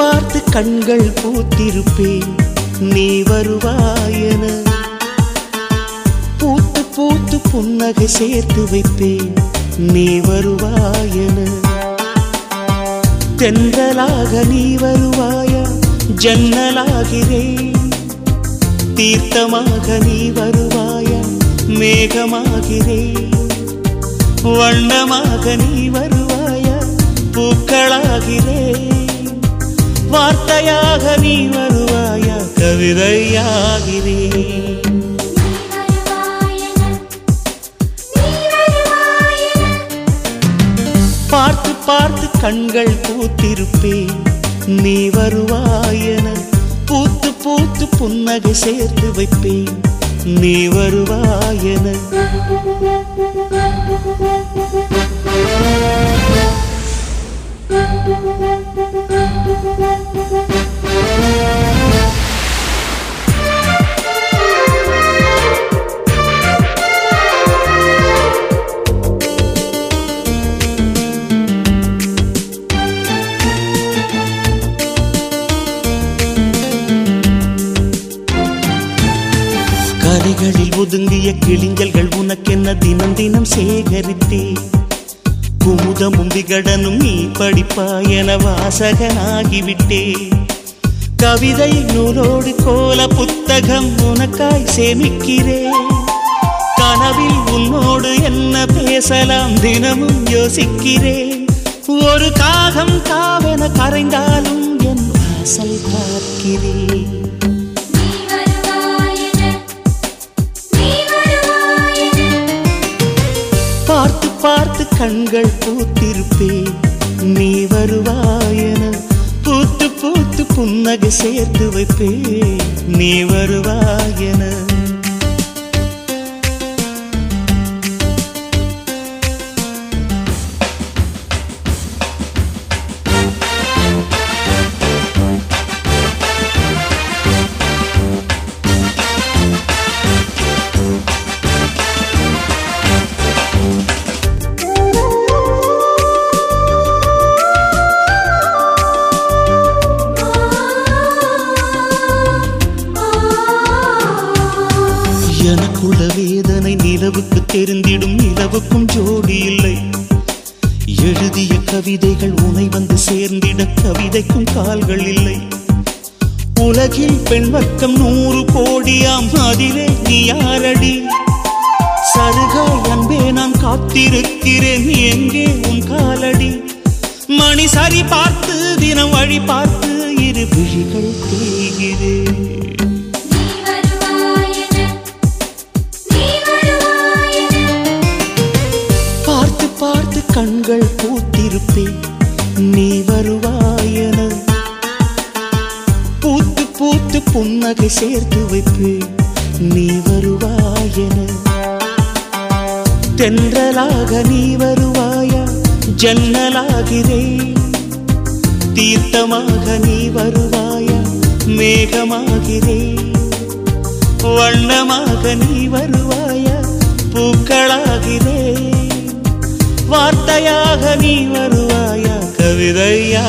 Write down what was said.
பார்த்து கண்கள் பூத்திருப்பேன். நீ வருவாயன. பூத்து பூத்து புன்னகை சேர்த்து வைப்பேன். நீ வருவாயன. தென்றலாக நீ வருவாயா? ஜன்னலாகிறேன். தீர்த்தமாக நீ வருவாயா? மேகமாகிறேன். வண்ணமாக நீ வருவாயா? பூக்களாகிறேன். வார்த்தையாக நீ வருவாயா? கவிதையாகிறே பார்த்து பார்த்து கண்கள் பூத்திருப்பே. நீ வருவாயன பூத்து பூத்து புன்னகை சேர்த்து வைப்பேன் நீ வருவாயன. கரைகளில் ஒதுங்கிய கிளிஞ்சல்கள் உனக்கென்ன தினம் தினம் சேகரித்தே? குமுதமும் விகடனும் நீ படிப்பாய் என வாசகனாகிவிட்டே. கவிதை நூலோடு கோல புத்தகம் உனக்காய் சேமிக்கிறேன் கனவில் உன்னோடு என்ன பேசலாம் தினமும் யோசிக்கிறேன் ஒரு காகம் காவென கரைந்தார் கண்கள் பூத்திருப்பே நீ வருவாயன பூத்து பூத்து புன்னகை சேர்த்து வைப்பே நீ வருவாயன எனக்குள்ள வேதனை நிலவுக்கு தெரிந்திடும். நிலவுக்கும் ஜோடி இல்லை. எழுதிய கவிதைகள் உனை வந்து சேர்ந்திட கவிதைக்கும் கால்கள் இல்லை. உலகில் பெண் வர்க்கம் நூறு கோடியாம் அதிலே நீ யாரடி? சருகாய் அன்பே நான் காத்திருக்கிறேன். எங்கே? உன் காலடி. மணி சரி பார்த்து தினம் வழி பார்த்து இரு விழிகள் தேய்கிறேன். கண்கள் பூத்திருப்பேன் நீ வருவாயன. பூத்து பூத்து புன்னகை சேர்த்து வைப்பேன் நீ வருவாயன. தென்றலாக நீ வருவாயா ஜன்னலாகிறேன் தீர்த்தமாக நீ வருவாயா மேகமாகிறேன் வண்ணமாக நீ வருவாயா பூக்களாகிறேன் வார்த்தையாக நீ வருவாயா? கவிதையா?